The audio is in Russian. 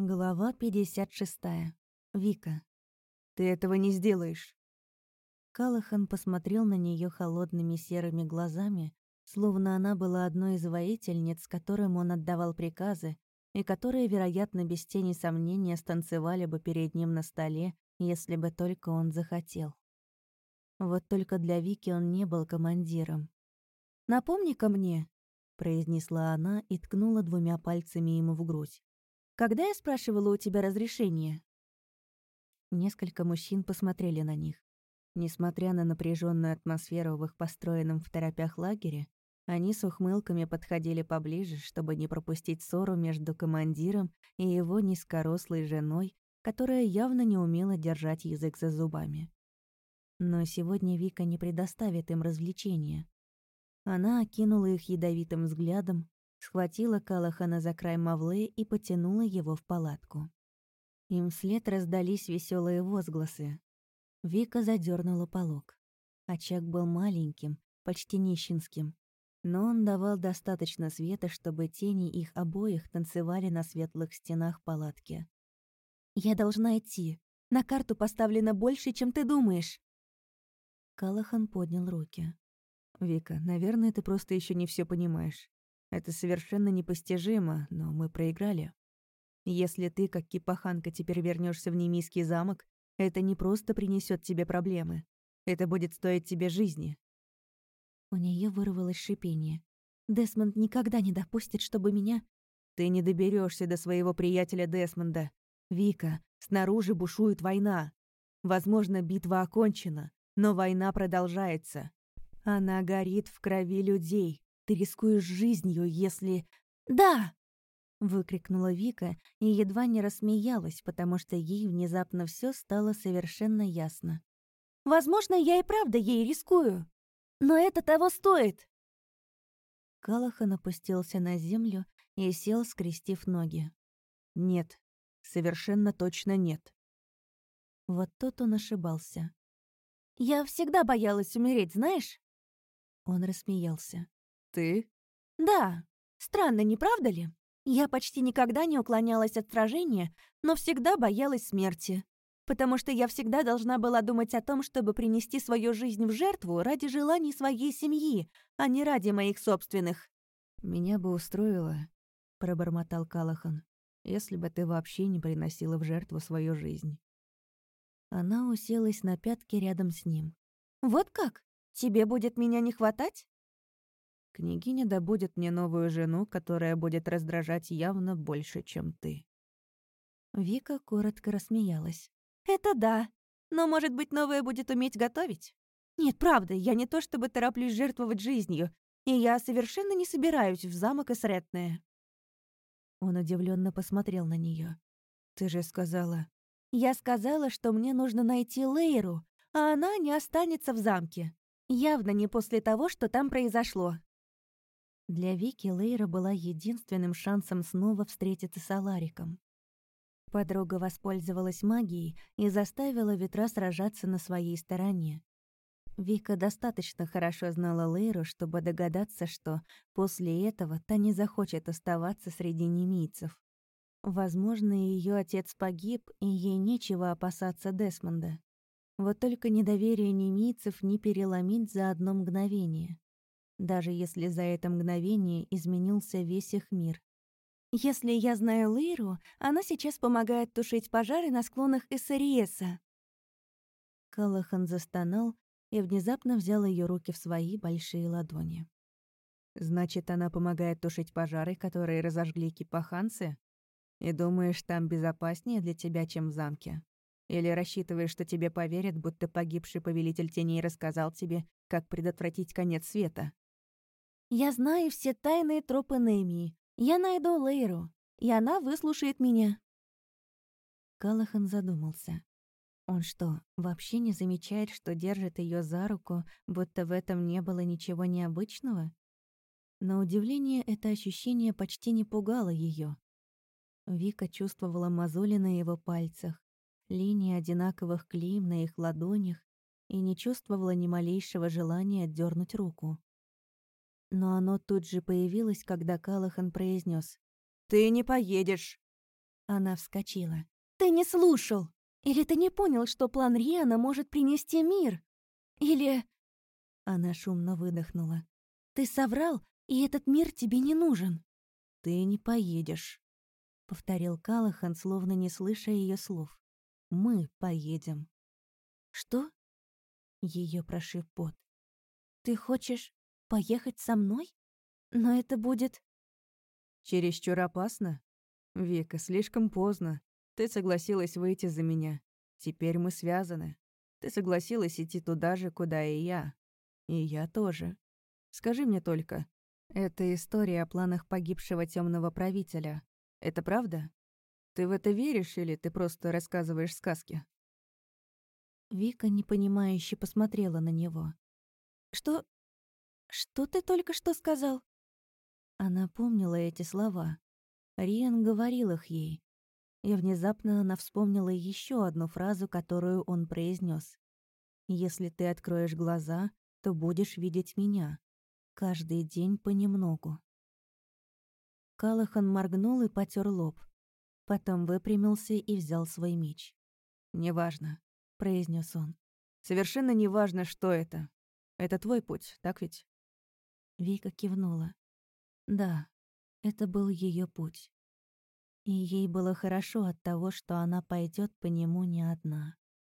Глава 56. Вика. «Ты этого не сделаешь». Калахан посмотрел на нее холодными серыми глазами, словно она была одной из воительниц, которым он отдавал приказы, и которые, вероятно, без тени сомнения станцевали бы перед ним на столе, если бы только он захотел. Вот только для Вики он не был командиром. «Напомни-ка мне», — произнесла она и ткнула двумя пальцами ему в грудь. Когда я спрашивала у тебя разрешение?» Несколько мужчин посмотрели на них. Несмотря на напряженную атмосферу в их построенном в торопях лагере, они с ухмылками подходили поближе, чтобы не пропустить ссору между командиром и его низкорослой женой, которая явно не умела держать язык за зубами. Но сегодня Вика не предоставит им развлечения. Она окинула их ядовитым взглядом, схватила Калахана за край мавлы и потянула его в палатку. Им вслед раздались веселые возгласы. Вика задернула полог. Очаг был маленьким, почти нищенским, но он давал достаточно света, чтобы тени их обоих танцевали на светлых стенах палатки. «Я должна идти. На карту поставлено больше, чем ты думаешь». Калахан поднял руки. «Вика, наверное, ты просто еще не все понимаешь. Это совершенно непостижимо, но мы проиграли. Если ты, как кипаханка, теперь вернешься в немийский замок, это не просто принесет тебе проблемы. Это будет стоить тебе жизни. У нее вырвалось шипение. Десмонд никогда не допустит, чтобы меня... Ты не доберешься до своего приятеля Десмонда. Вика, снаружи бушует война. Возможно, битва окончена, но война продолжается. Она горит в крови людей, ты рискуешь жизнью, если... Да! Выкрикнула Вика и едва не рассмеялась, потому что ей внезапно все стало совершенно ясно. «Возможно, я и правда ей рискую, но это того стоит!» Калахан опустился на землю и сел, скрестив ноги. «Нет, совершенно точно нет». Вот тут он ошибался. «Я всегда боялась умереть, знаешь?» Он рассмеялся. Ты? Да. Странно, не правда ли? Я почти никогда не уклонялась от сражения, но всегда боялась смерти. Потому что я всегда должна была думать о том, чтобы принести свою жизнь в жертву ради желаний своей семьи, а не ради моих собственных. «Меня бы устроило», — пробормотал Калахан, «если бы ты вообще не приносила в жертву свою жизнь». Она уселась на пятки рядом с ним. «Вот как? Тебе будет меня не хватать?» Княгиня добудет мне новую жену, которая будет раздражать явно больше, чем ты». Вика коротко рассмеялась. «Это да. Но, может быть, новая будет уметь готовить? Нет, правда, я не то чтобы тороплюсь жертвовать жизнью, и я совершенно не собираюсь в замок Исретное». Он удивленно посмотрел на нее. «Ты же сказала...» «Я сказала, что мне нужно найти Лейру, а она не останется в замке. Явно не после того, что там произошло. Для Вики Лейра была единственным шансом снова встретиться с Алариком. Подруга воспользовалась магией и заставила ветра сражаться на своей стороне. Вика достаточно хорошо знала Лейру, чтобы догадаться, что после этого та не захочет оставаться среди немийцев. Возможно, ее отец погиб, и ей нечего опасаться Десмонда. Вот только недоверие немийцев не переломить за одно мгновение даже если за это мгновение изменился весь их мир. «Если я знаю Лейру, она сейчас помогает тушить пожары на склонах Эссариеса». Калахан застонал и внезапно взял ее руки в свои большие ладони. «Значит, она помогает тушить пожары, которые разожгли кипаханцы? И думаешь, там безопаснее для тебя, чем в замке? Или рассчитываешь, что тебе поверят, будто погибший повелитель теней рассказал тебе, как предотвратить конец света?» Я знаю все тайные тропы Немии. Я найду Лейру, и она выслушает меня». Калахан задумался. Он что, вообще не замечает, что держит ее за руку, будто в этом не было ничего необычного? На удивление, это ощущение почти не пугало ее. Вика чувствовала мозоли на его пальцах, линии одинаковых клейм на их ладонях и не чувствовала ни малейшего желания отдернуть руку. Но оно тут же появилось, когда Калахан произнес: «Ты не поедешь!» Она вскочила. «Ты не слушал! Или ты не понял, что план Риана может принести мир? Или...» Она шумно выдохнула. «Ты соврал, и этот мир тебе не нужен». «Ты не поедешь», — повторил Калахан, словно не слыша ее слов. «Мы поедем». «Что?» — ее прошиб пот. «Ты хочешь поехать со мной? Но это будет...» «Чересчур опасно? Вика, слишком поздно. Ты согласилась выйти за меня. Теперь мы связаны. Ты согласилась идти туда же, куда и я. И я тоже. Скажи мне только, это история о планах погибшего темного правителя. Это правда? Ты в это веришь или ты просто рассказываешь сказки? Вика непонимающе посмотрела на него. Что что ты только что сказал? Она помнила эти слова. Риан говорил их ей. И внезапно она вспомнила еще одну фразу, которую он произнес: "Если ты откроешь глаза, то будешь видеть меня. Каждый день понемногу. Калахан моргнул и потер лоб. Потом выпрямился и взял свой меч. «Неважно», — произнес он. «Совершенно неважно, что это. Это твой путь, так ведь?» Вика кивнула. Да, это был ее путь. И ей было хорошо от того, что она пойдет по нему не одна.